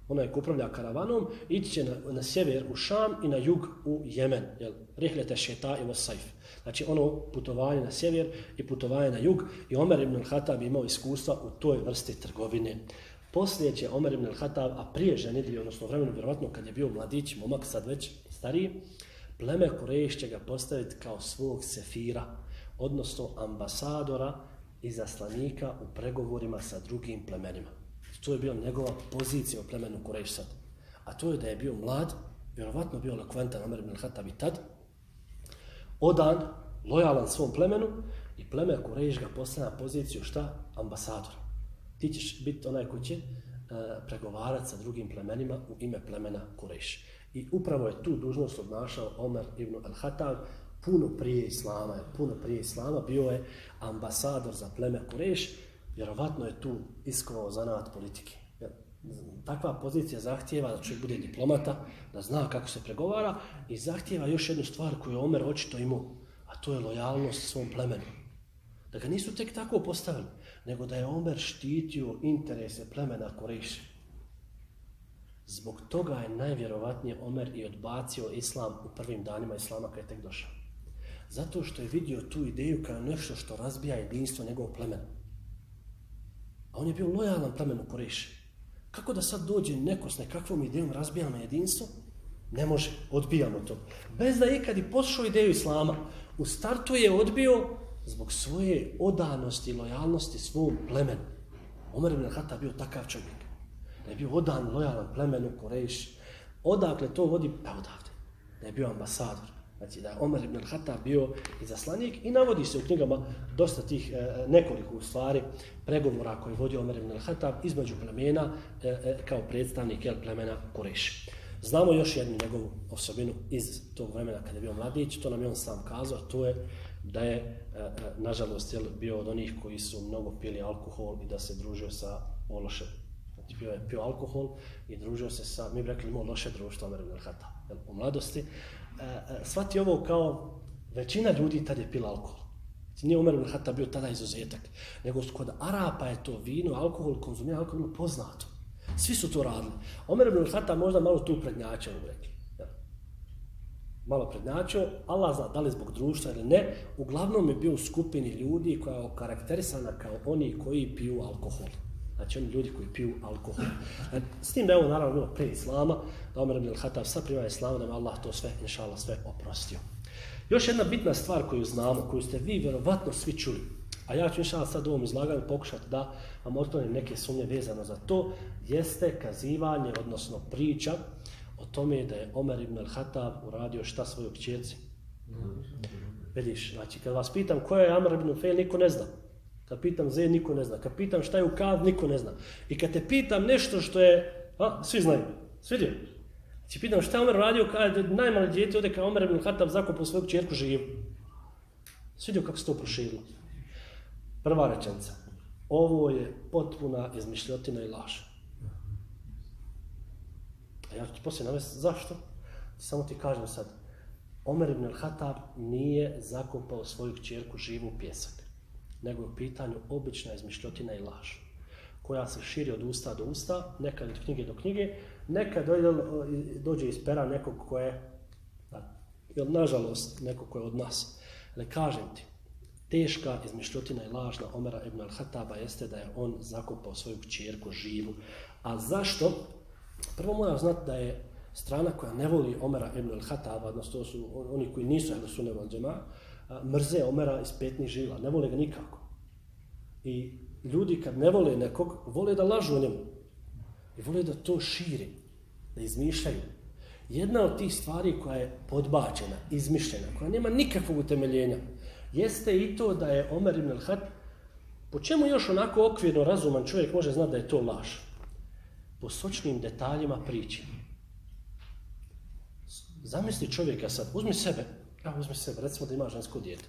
Onaj ko upravlja karavanom, ići će na, na sjever u Šam i na jug u Jemen. Jel? Rihlete šeta i vasajf. Znači ono putovanje na sjever i putovanje na jug. I Omer ibn al-Hatab imao iskustva u toj vrsti trgovine. Poslije će Omer ibn al-Hatab, a prije ženidli, odnosno vremenu, vjerovatno kad je bio mladić, momak sad već stariji, pleme Kureš će ga postaviti kao svog sefira, odnosno ambasadora i zaslanika u pregovorima sa drugim plemenima. To je bio njegova pozicija u plemenu Kureš sad. A to je da je bio mlad, vjerovatno bio lekventan Omer ibn al-Hatab i tad, odan, lojalan svom plemenu i pleme Kureš ga postavlja poziciju šta? Ambasadora. Ti ćeš biti onaj ko će e, uh, pregovarati sa drugim plemenima u ime plemena Kureš. I upravo je tu dužnost obnašao Omer ibn al-Hatab puno prije Islama, puno prije Islama, bio je ambasador za pleme Kureš, vjerovatno je tu iskovao zanat politike. Takva pozicija zahtijeva da čovjek bude diplomata, da zna kako se pregovara i zahtijeva još jednu stvar koju je Omer očito imao, a to je lojalnost svom plemenu. Da ga nisu tek tako postavili, nego da je Omer štitio interese plemena Kureša. Zbog toga je najvjerovatnije Omer i odbacio islam u prvim danima islama kada je tek došao. Zato što je vidio tu ideju kao nešto što razbija jedinstvo njegovog plemena. A on je bio lojalan plemenu Kureši. Kako da sad dođe neko s nekakvom idejom razbijamo jedinstvo? Ne može, odbijamo to. Bez da je ikad i pošao ideju islama, u startu je odbio zbog svoje odanosti i lojalnosti svom plemenu. Omer ibn Khattab bio takav čovjek da je bio odan, lojalan plemenu Kureš. Odakle to vodi? Pa odavde. Da je bio ambasador. Znači da je Omer ibn Al-Khattab bio zaslanik i navodi se u knjigama dosta tih e, e nekoliko stvari pregovora koje vodi Omer ibn Al-Khattab između plemena e, e, kao predstavnik jel, plemena Kureš. Znamo još jednu njegovu osobinu iz tog vremena kada je bio mladić, to nam je on sam kazao, to je da je, e, e, nažalost, jel, bio od onih koji su mnogo pili alkohol i da se družio sa ološem znači, pio je pio alkohol i družio se sa, mi bi rekli, imao loše društvo Omer ibn al-Hata u mladosti. E, e, svati ovo kao većina ljudi tad je pila alkohol. Znači, nije Omer ibn al-Hata bio tada izuzetak, nego kod Arapa je to vino, alkohol, konzumija alkohol poznato. Svi su to radili. Omer ibn al-Hata možda malo tu prednjačio, u rekli. Malo prednačio, Allah zna da li zbog društva ili ne, uglavnom je bio u skupini ljudi koja je okarakterisana kao oni koji piju alkohol Znači oni ljudi koji piju alkohol. E, s tim da je ovo naravno bilo pre Islama, da Omer ibn al-Hatab sa prima Islama, da me Allah to sve, inša Allah, sve oprostio. Još jedna bitna stvar koju znamo, koju ste vi vjerovatno svi čuli, a ja ću inša sad u ovom izlaganju pokušati da vam otklonim neke sumnje vezano za to, jeste kazivanje, odnosno priča o tome da je Omer ibn al-Hatab uradio šta svojoj kćerci. Vidiš, znači kad vas pitam ko je Amr ibn Fejl, niko ne zna. Kad pitam Zed, niko ne zna. Kad pitam šta je u Kav, niko ne zna. I kad te pitam nešto što je, a, svi znaju, svidio. Znači pitam šta je Omer radio, kada je najmali ode kao Omer ibn Hatab zakupao svoju čerku živu. Svidio kako se to proširilo. Prva rečenica. Ovo je potpuna izmišljotina i laž. Ja ću ti poslije navesti zašto. Samo ti kažem sad. Omer ibn al-Hatab nije zakopao svoju kćerku živu pjesak, nego je u pitanju obična izmišljotina i laž, koja se širi od usta do usta, nekad od knjige do knjige, nekad dođe iz pera nekog ko je, ili nažalost, nekog ko je od nas. Ali kažem ti, teška izmišljotina i lažna Omera ibn al-Hataba jeste da je on zakopao svoju kćerku živu. A zašto? Prvo mora znati da je strana koja ne voli Omera ibn al-Hataba, odnosno to su oni koji nisu ehlu sunne wal džema, mrze Omera iz petnih žila, ne vole ga nikako. I ljudi kad ne vole nekog, vole da lažu o njemu. I vole da to širi, da izmišljaju. Jedna od tih stvari koja je podbačena, izmišljena, koja nema nikakvog utemeljenja, jeste i to da je Omer ibn al-Hat, po čemu još onako okvirno razuman čovjek može znati da je to laž? Po sočnim detaljima priče. Zamisli čovjeka sad, uzmi sebe, ja uzmi sebe, recimo da ima žensko dijete.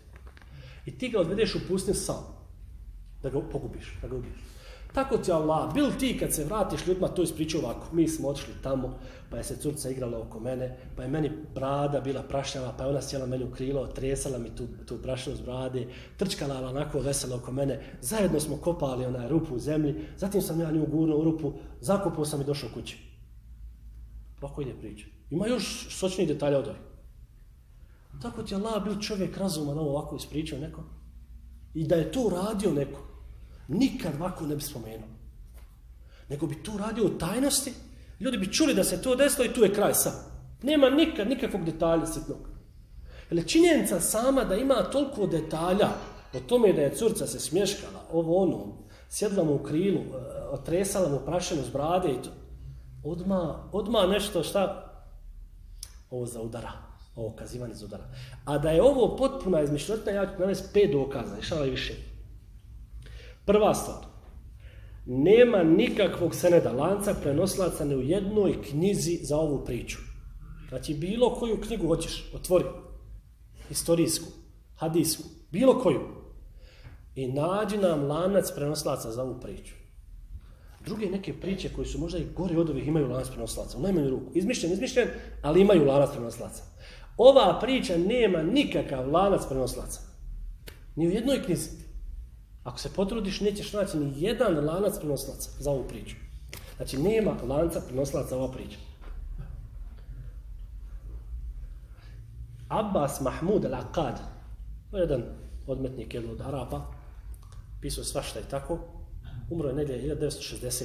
I ti ga odvedeš u pustin sam, da ga pogubiš, da ga ubiješ. Tako ti Allah, bil ti kad se vratiš ljudima, to ispričao ovako, mi smo otišli tamo, pa je se curca igrala oko mene, pa je meni brada bila prašnjava, pa je ona sjela meni u krilo, tresala mi tu, tu prašnju z brade, trčkala onako vesela oko mene, zajedno smo kopali onaj rupu u zemlji, zatim sam ja nju gurnuo u rupu, zakopao sam i došao kući. Ovako ide priča. Ima još sočni detalja od ovih. Tako ti Allah bil čovjek razuman ovo ovako ispričao neko. I da je to radio neko, nikad vako ne bi spomenuo. Nego bi to radio u tajnosti, ljudi bi čuli da se to desilo i tu je kraj sam. Nema nikad nikakvog detalja sitnog. Jer činjenica sama da ima toliko detalja o tome da je curca se smješkala, ovo ono, sjedla mu u krilu, e, otresala mu prašenu z brade i to. Odma, odma nešto šta ovo za udara, ovo kazivanje za udara. A da je ovo potpuna izmišljotina, ja ću navesti pet dokaza, išala i više. Prva stvar, nema nikakvog seneda lanca prenoslaca ni u jednoj knjizi za ovu priču. Znači, bilo koju knjigu hoćeš, otvori, istorijsku, hadijsku, bilo koju, i nađi nam lanac prenoslaca za ovu priču. Druge neke priče koje su možda i gore od ovih imaju lanac prenoslaca, u najmanju ruku. Izmišljen, izmišljen, ali imaju lanac prenoslaca. Ova priča nema nikakav lanac prenoslaca. Ni u jednoj knjizi. Ako se potrudiš, nećeš naći ni jedan lanac prenoslaca za ovu priču. Znači, nema lanca prenoslaca za ovu priču. Abbas Mahmud al-Aqad, to je jedan odmetnik jedan od Arapa, pisao svašta i tako, umro je negdje 1960.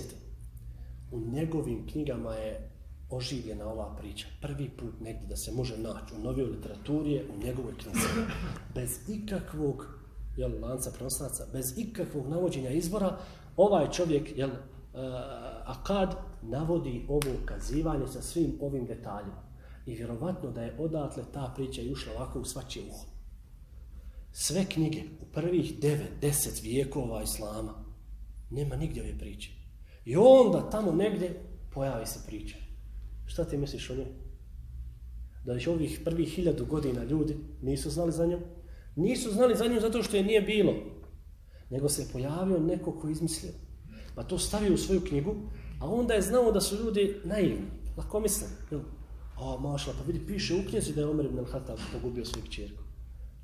U njegovim knjigama je oživljena ova priča. Prvi put negdje da se može naći u novoj literaturi je u njegovoj knjizi. Bez ikakvog jel, lanca prenoslaca, bez ikakvog navođenja izvora, ovaj čovjek, jel, uh, Akad, navodi ovo kazivanje sa svim ovim detaljima. I vjerovatno da je odatle ta priča i ušla ovako u svačije uho. Sve knjige u prvih 9, 10 vijekova Islama nema nigdje ove priče. I onda tamo negdje pojavi se priča. Šta ti misliš o njoj? Da li ovih prvih hiljadu godina ljudi nisu znali za njom? Nisu znali za njom zato što je nije bilo. Nego se pojavio neko ko je izmislio. Pa to stavio u svoju knjigu, a onda je znao da su ljudi naivni. Lako mislim. A, mašla, pa vidi, piše u knjezi da je Omer ibn al-Hatab pogubio svoju čerku.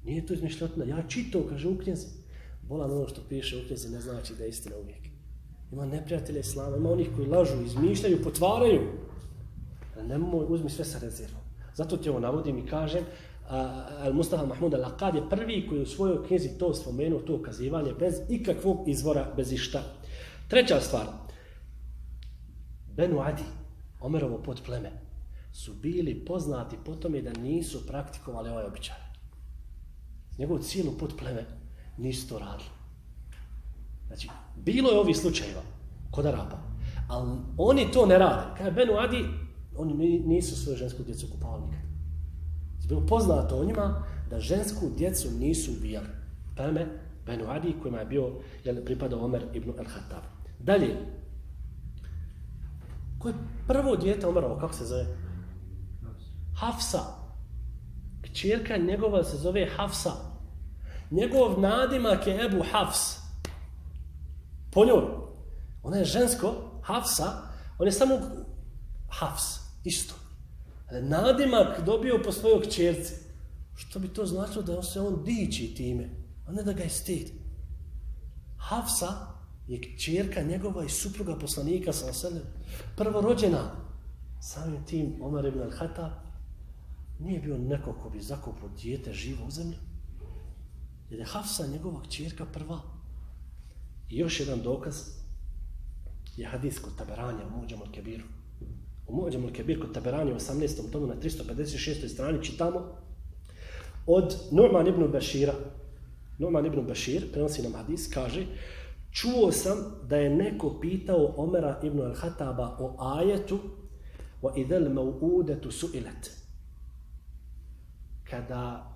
Nije to izmišljotina. Ja čitao, kaže u knjezi. Bolan ono što piše u knjezi ne znači da je istina uvijek. Ima neprijatelja Islama, ima onih koji lažu, izmišljaju, potvaraju. Nemoj, uzmi sve sa rezervom. Zato ti ovo navodim i kažem, Al Mustafa Mahmud Al-Aqad je prvi koji u svojoj knjizi to spomenuo, to ukazivanje, bez ikakvog izvora, bez išta. Treća stvar. Benu Adi, Omerovo pod pleme, su bili poznati po tome da nisu praktikovali ovaj običaj. Njegovu cijelu pod pleme nisu to radili. Znači, bilo je ovih slučajeva kod Araba, ali oni to ne rade. Kada Benu Adi, oni nisu svoju žensku djecu kupavali nikad. Znači, bilo poznato o njima da žensku djecu nisu ubijali. Pleme Benu Adi kojima je bio, jel, pripadao Omer ibn al-Hattab. Dalje, ko je prvo djete Omerovo, kako se zove? Hafsa. Kćerka njegova se zove Hafsa. Njegov nadimak je Ebu Hafs. Po njoj. Ona je žensko, Hafsa, on je samo Hafs, isto. Ali nadimak dobio po svojoj kćerci. Što bi to značilo da se on diči time, a ne da ga je stid. Hafsa je kćerka njegova i supruga poslanika sa oselem. Prvorođena, samim tim Omer ibn al-Hatab, nije bio neko ko bi zakopao dijete živo u zemlju. Jer je Hafsa njegova kćerka prva. I još jedan dokaz je hadis kod Taberanja u Muđamu al-Kebiru. U Muđamu al-Kebir kod Taberani u 18. tomu na 356. strani čitamo od Nu'man ibn Bashira. Nu'man ibn Bashir prenosi nam hadis, kaže Čuo sam da je neko pitao Omera ibn al-Hataba o ajetu wa idhal maw'udatu su'ilat. Kada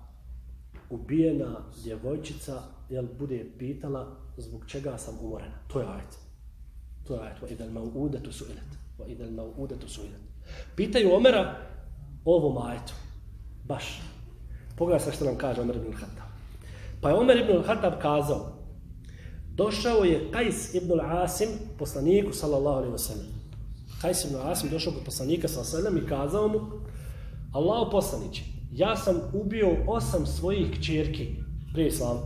ubijena djevojčica jel bude pitala zbog čega sam umorena. To je ajet. To je ajet. Wa idhal su'ilat Va idel na udetu su'ilat. Pitaju Omera ovom ajetu. Baš. Pogledaj sa što nam kaže Omer ibn al-Hatab. Pa je Omer ibn Hatab kazao Došao je Kajs ibn al-Asim, poslaniku, sallallahu alaihi wasallam. Kajs ibn al-Asim došao kod poslanika, sallallahu alaihi wasallam i kazao mu, Allaho poslaniće, ja sam ubio osam svojih kćerki prije islama.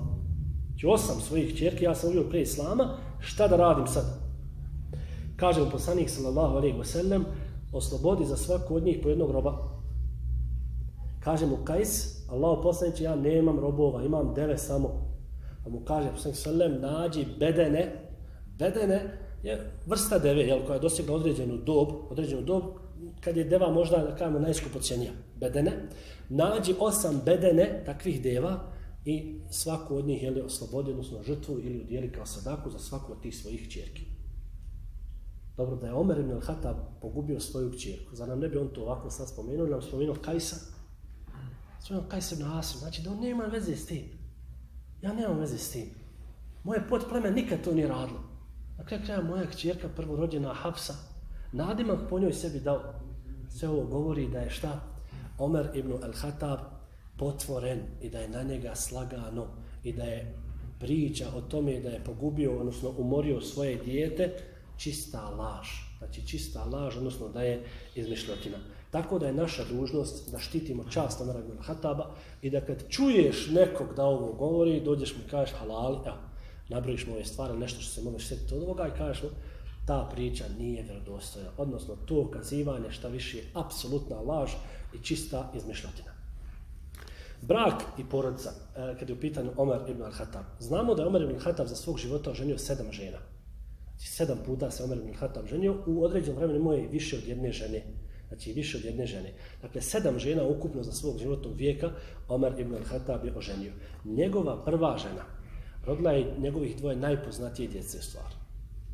Znači osam svojih kćerki ja sam ubio prije islama, šta da radim sad? Kaže mu poslanik, sallallahu alaihi wasallam oslobodi za svaku od njih po jednog roba. Kaže mu Kajs, Allahu poslaniće, ja nemam robova, imam deve samo. Pa mu kaže, poslanik sallam, nađi bedene, bedene je vrsta deve, jel, koja je dosegla određenu dob, određenu dob, kad je deva možda, da kažemo, najskupocijenija bedene, nađi osam bedene takvih deva i svaku od njih, jel, oslobodi, odnosno žrtvu ili udjeli kao sadaku za svaku od tih svojih čerki. Dobro, da je Omer ibn al-Hatab pogubio svoju kćerku, za nam ne bi on to ovako sad spomenuo, nam spomenuo Kajsa, znači, spomenuo Kajsa ibn Asim, znači da on nema veze s tim. Ja nemam veze s tim. Moje potpleme nikad to nije radilo. Na kraju kraja moja kćerka prvorođena Hafsa, nadimak po njoj sebi dao. Sve ovo govori da je šta? Omer ibn al-Hatab potvoren i da je na njega slagano i da je priča o tome da je pogubio, odnosno umorio svoje dijete, čista laž. Znači čista laž, odnosno da je izmišljotina. Tako da je naša dužnost da štitimo čast Omara ibn Hataba i da kad čuješ nekog da ovo govori, dođeš mu i kažeš halal, evo, nabrojiš mu ove stvari, nešto što se možeš sjetiti od ovoga i kažeš mu, ta priča nije vjerodostojna. Odnosno, to kazivanje šta više je apsolutna laž i čista izmišljotina. Brak i porodica, e, kad je u pitanju Omer ibn al-Hatab. Znamo da je Omer ibn al-Hatab za svog života oženio sedam žena. Znači, sedam puta se Omer ibn al-Hatab ženio, u određenom vremenu imao je više od jedne žene. Znači više od jedne žene. Dakle, sedam žena ukupno za svog životnog vijeka Omar ibn al-Hatab je oženio. Njegova prva žena rodila je njegovih dvoje najpoznatije djece stvar.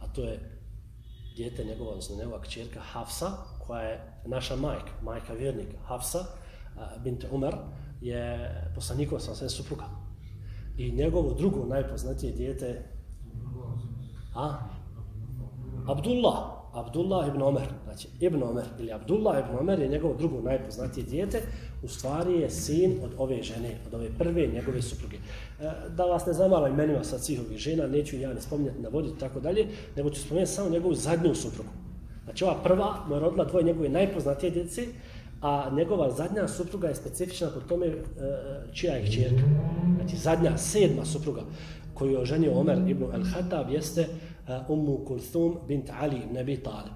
A to je djete njegova, odnosno njegova kćerka Hafsa, koja je naša majka, majka vjernika. Hafsa bint Umar je poslanikova sam sve supruga. I njegovo drugo najpoznatije djete a? Abdullah. Abdullah ibn Omer, znači ibn Omer ili Abdullah ibn Omer je njegovo drugo najpoznatije dijete, u stvari je sin od ove žene, od ove prve njegove supruge. E, da vas ne zamala imenima sa svih ovih žena, neću ja ne spominjati, navoditi tako dalje, nego ću spomenuti samo njegovu zadnju suprugu. Znači ova prva mu je rodila dvoje njegove najpoznatije djece, a njegova zadnja supruga je specifična po tome e, čija je kćerka. Znači zadnja, sedma supruga koju je oženio Omer ibn al-Hatab jeste أم كلثوم بنت علي بن أبي طالب.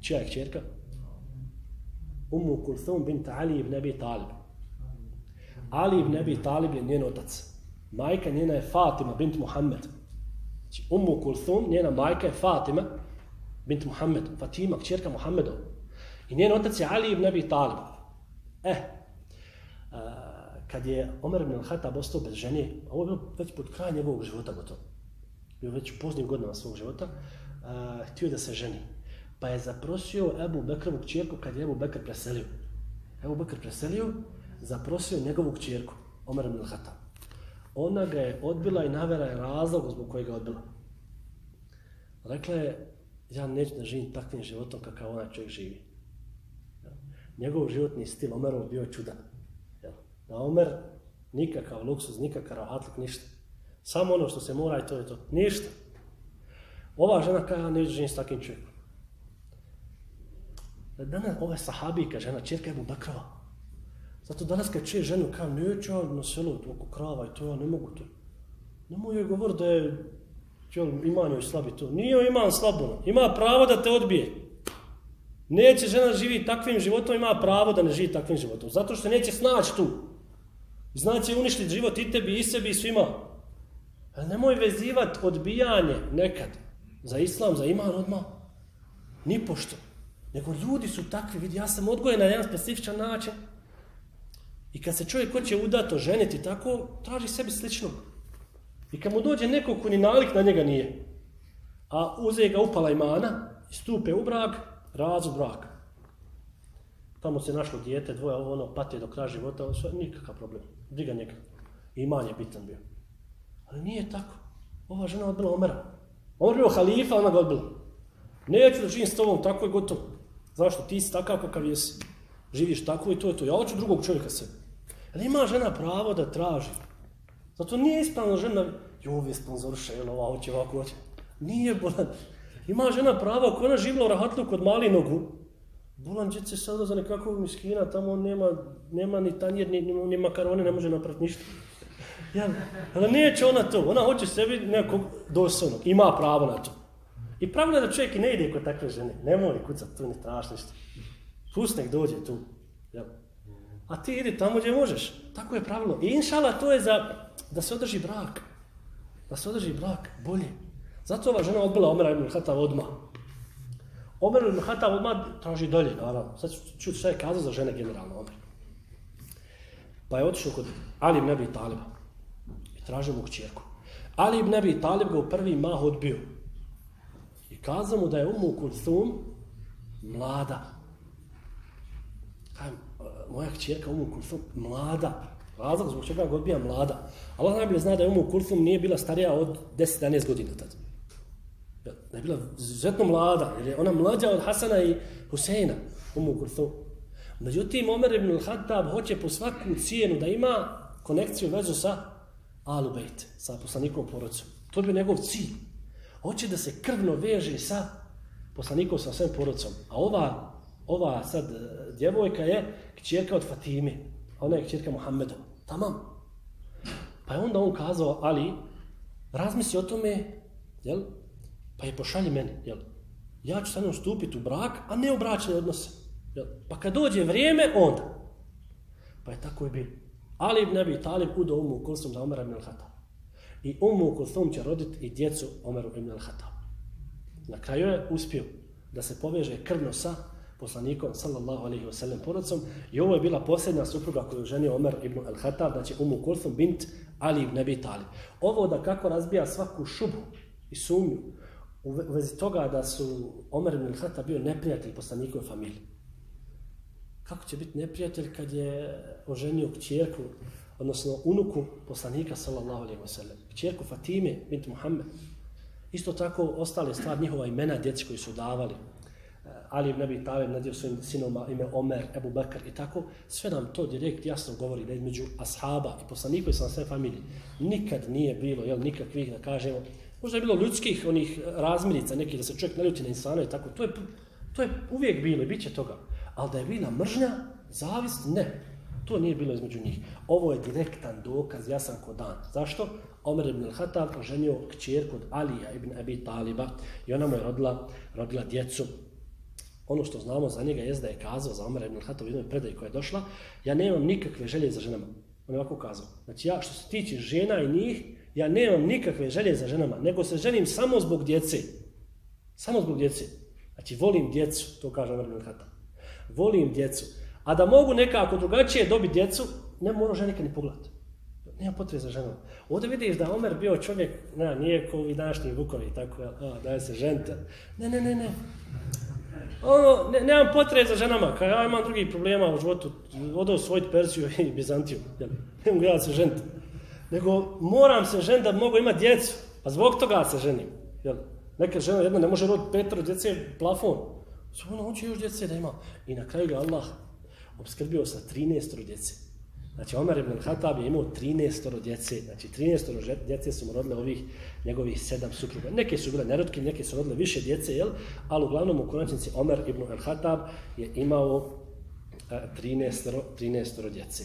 شاك شركة؟ أم كلثوم بنت علي بن أبي طالب. علي بن أبي طالب ينين وتتس مايكا نينا فاطمة بنت محمد. أم كلثوم نينا مايكا فاطمة بنت محمد. فاطمة شركة محمد. ينين وتتس علي بن أبي طالب. أه. kad je Omer ibn Khattab ostao bez žene, ovo je bilo već pod kraj njegovog života gotovo. Bio već u poznim godinama svog života, uh, htio da se ženi. Pa je zaprosio Ebu Bekrovu kćerku kad je Ebu Bekr preselio. Ebu Bekr preselio, zaprosio njegovu kćerku, Omer ibn al-Hatab. Ona ga je odbila i navera je razlog zbog kojeg ga odbila. Rekla je, ja neću da živim takvim životom kakav onaj čovjek živi. Njegov životni stil Omerov bio čudan. Da Omer nikakav luksuz, nikakav rahatluk, ništa. Samo ono što se mora i to je to. Ništa. Ova žena kaže, ja neću živim s takim čovjekom. Danas ova sahabika žena, čirka Ebu Bakrava. Zato danas kad čuje ženu, kao neću ja na selu oko krava i to ja ne mogu to. Ne mu joj govor da je jel, iman joj slabi to. Nije joj iman slabo. Ono. Ima pravo da te odbije. Neće žena živi takvim životom, ima pravo da ne živi takvim životom. Zato što neće snaći tu. Znači uništiti život i tebi, i sebi, i svima. Ali nemoj vezivati odbijanje nekad za islam, za iman odmah. Ni pošto. Nego ljudi su takvi, vidi, ja sam odgojen na jedan specifičan način. I kad se čovjek hoće udato ženiti tako, traži sebi sličnog. I kad mu dođe neko ko ni nalik na njega nije, a uze ga upala imana i stupe u brak, razu braka. Tamo se našlo dijete, dvoje, ono, pate do kraja života, sve, nikakav problem. Briga njega. Iman je bitan bio. Ali nije tako. Ova žena odbila Omera. Omer bio halifa, ona ga odbila. Neću da živim s tobom, tako je gotovo. Zašto? Ti si takav kakav jesi. Živiš tako i to je to. Ja hoću drugog čovjeka se. Ali ima žena pravo da traži. Zato nije ispravno žena, jo, ovi sponzorše, jel, ova hoće ovako hoće. Nije bolan. Ima žena pravo, ako ona živla u rahatlu kod mali nogu, bolan djece sada za nekakvog miskina, tamo nema, nema ni tanjer, ni, ni, ni makarone, ne može napraviti ništa. Jel? ali neće ona to, ona hoće sebi nekog dosadnog, ima pravo na to. I pravilno je da čovjek i ne ide kod takve žene, ne moli kucat tu, ni traš ništa. Pust nek dođe tu. Jel? A ti idi tamo gdje možeš. Tako je pravilo. I inšala to je za da se održi brak. Da se održi brak bolje. Zato ova žena odbila Omera ibn Hatav odmah. Omer ibn Hatav odmah traži dalje, naravno. Sad ću šta je kazao za žene generalno Omer. Pa je otišao kod Ali ibn Abi Taliba tražio mu kćerku. Ali ibn Abi Talib ga u prvi mah odbio. I kazao mu da je Umu Kulsum mlada. Kaj, moja kćerka Umu Kulsum mlada. Razlog zbog čega ga odbija mlada. Allah najbolje zna da je Umu Kulsum nije bila starija od 10-11 godina tada. Da je bila izuzetno mlada, jer je ona mlađa od Hasana i Huseina, Umu Kulsum. Međutim, Omer ibn al-Hattab hoće po svaku cijenu da ima konekciju vezu sa Alu Bejt, sa poslanikom porodicom. To bi njegov cilj. Hoće da se krvno veže sa poslanikom sa svojim porodicom. A ova, ova sad e, djevojka je kćerka od Fatime. Ona je kćerka Muhammeda. Tamam. Pa je onda on kazao, ali razmisli o tome, jel? Pa je pošalji meni, jel? Ja ću sa njom stupiti u brak, a ne u bračne odnose. Jel? Pa kad dođe vrijeme, onda. Pa je tako i bilo. Ali ibn Abi Talib udo umu Kulsum za Omer ibn al-Hatab. I umu Kulsum će roditi i djecu Omeru ibn al-Hatab. Na kraju je uspio da se poveže krvno sa poslanikom sallallahu alaihi wa sallam porodcom i ovo je bila posljedna supruga koju ženio Omer ibn al-Hatab, znači umu Kulsum bint Ali ibn Abi Talib. Ovo da kako razbija svaku šubu i sumnju u vezi toga da su Omer ibn al-Hatab bio neprijatelj poslanikove familije kako će biti neprijatelj kad je oženio kćerku, odnosno unuku poslanika sallallahu alejhi ve sellem, kćerku Fatime bint Muhammed. Isto tako ostale stvari njihova imena djeci koji su davali. Eh, Ali ibn Abi Talib nadio svojim sinovima ime Omer, Ebu Bakr i tako, sve nam to direkt jasno govori da između ashaba i poslanika i sa sve familije nikad nije bilo, jel, nikakvih, da kažemo, možda je bilo ljudskih onih razmirica, neki da se čovjek naljuti na insana i tako, to je, to je uvijek bilo i bit će toga. Ali da je bila mržnja, zavist, ne. To nije bilo između njih. Ovo je direktan dokaz, jasan ko dan. Zašto? Omer ibn al-Hatab oženio kćerku od Alija ibn Abi Taliba i ona mu je rodila, rodila djecu. Ono što znamo za njega je da je kazao za Omer ibn al-Hatab u jednoj predaji koja je došla, ja nemam nikakve želje za ženama. On je ovako kazao. Znači ja što se tiče žena i njih, Ja nemam nikakve želje za ženama, nego se ženim samo zbog djece. Samo zbog djece. Znači, volim djecu, to kaže Omer ibn al-Khattab. Volim djecu. A da mogu nekako drugačije dobiti djecu, ne moram žene nikad ni pogledati. Nema potrebe za ženom. Ovdje vidiš da Omer bio čovjek, ne, nije kao ovi današnji vukovi, tako, a, daje se žente. Ne, ne, ne, ne. Ono, ne, nemam potrebe za ženama, kao ja imam drugih problema u životu, odao svojit Persiju i Bizantiju, jel? Nemam gledati se žente. Nego moram se žen da mogu imati djecu, pa zbog toga se ženim, jel? Neka žena jedna ne može roditi petro djece, plafon. Samo ona hoće još djece da ima. I na kraju ga Allah obskrbio sa 13 djece. Znači, Omer ibn Khattab je imao 13 djece. Znači, 13 djece su mu rodile ovih njegovih sedam supruga. Neke su bile nerotke, neke su rodile više djece, jel? Ali uglavnom u konačnici Omer ibn Khattab je imao e, 13, 13 djece.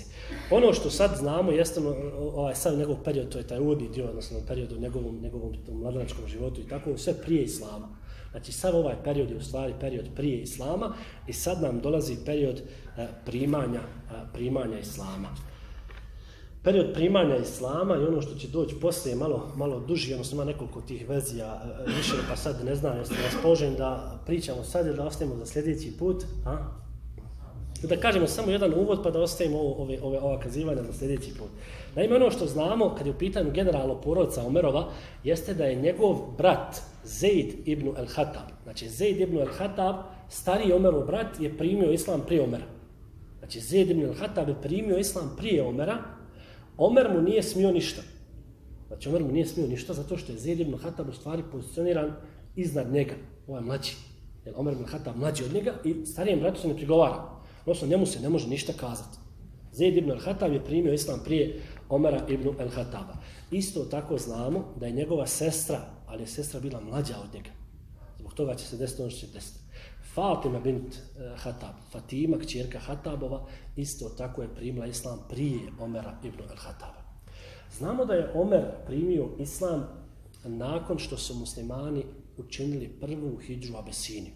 Ono što sad znamo jeste ono, ovaj sad njegov period, to je taj uvodni dio, odnosno period u njegovom, njegovom mladenačkom životu i tako, sve prije Islama. Znači sav ovaj period je u stvari period prije Islama i sad nam dolazi period e, primanja, e, primanja Islama. Period primanja Islama i ono što će doći poslije je malo, malo duži, odnosno ima nekoliko tih vezija e, više, pa sad ne znam, jeste raspoložen da pričamo sad ili da ostavimo za sljedeći put. A? Da kažemo samo jedan uvod pa da ostavimo ove, ove, ova kazivanja za sljedeći put. Naime, ono što znamo, kad je u pitanju generalno porodca Omerova, jeste da je njegov brat Zaid ibn al-Hatab, znači Zaid ibn al-Hatab, stariji Omerov brat, je primio islam prije Omera. Znači Zaid ibn al-Hatab je primio islam prije Omera, Omer mu nije smio ništa. Znači Omer mu nije smio ništa zato što je Zaid ibn al-Hatab u stvari pozicioniran iznad njega, ovaj mlađi. Jer Omer ibn al-Hatab mlađi od njega i starijem bratu se ne prigovara. Odnosno, njemu se ne može ništa kazati. Zaid ibn al-Hatab je primio islam prije Omara ibn al-Hataba. Isto tako znamo da je njegova sestra, ali je sestra bila mlađa od njega. Zbog toga će se desiti ono što će desiti. Fatima bint eh, Hatab, Fatima, kćerka Hatabova, isto tako je primila islam prije Omera ibn al-Hataba. Znamo da je Omer primio islam nakon što su muslimani učinili prvu hijđu Abesiniju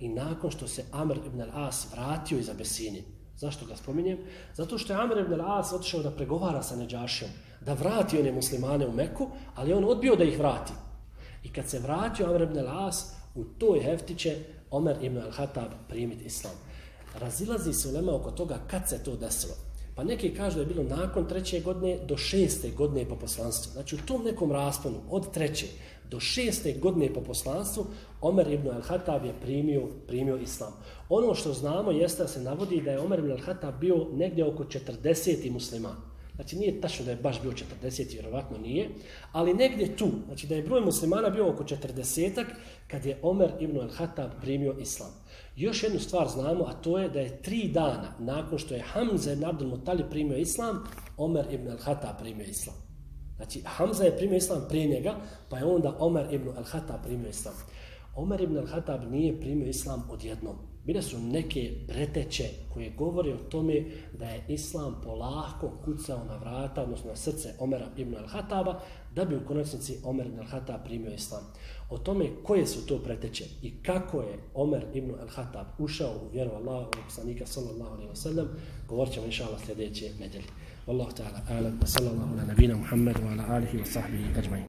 i nakon što se Amr ibn al-As vratio iz Abesinije. Zašto ga spominjem? Zato što je Amr ibn al-As otišao da pregovara sa Neđašijom, da vrati one muslimane u Meku, ali on odbio da ih vrati. I kad se vratio Amr ibn al-As, u toj heftiće Omer ibn al-Hatab primiti islam. Razilazi se ulema oko toga kad se to desilo. Pa neki kažu da je bilo nakon treće godine do šeste godine po poslanstvu. Znači u tom nekom rasponu od treće do šeste godine po poslanstvu Omer ibn al-Hatab je primio, primio islam. Ono što znamo jeste da se navodi da je Omer ibn al-Hatab bio negdje oko 40 musliman. Znači nije tačno da je baš bio 40, vjerovatno nije, ali negdje tu, znači da je broj muslimana bio oko 40 kad je Omer ibn al-Hatab primio islam. Još jednu stvar znamo, a to je da je tri dana nakon što je Hamza ibn Abdul Muttalib primio islam, Omer ibn al-Hatab primio islam. Znači, Hamza je primio islam prije njega, pa je onda Omer ibn al-Hatab primio islam. Omer ibn al-Hatab nije primio islam odjednom. Bile su neke preteče koje govore o tome da je islam polako kucao na vrata, odnosno na srce Omera ibn al-Hataba, da bi u konačnici Omer ibn al-Hatab primio islam. O tome koje su to preteče i kako je Omer ibn al-Hatab ušao u vjeru Allaha, u poslanika sallallahu alaihi wa sallam, govorit ćemo inša Allah sljedeće nedjelje. والله تعالى أعلم. وصلى الله على نبينا محمد وعلى آله وصحبه أجمعين.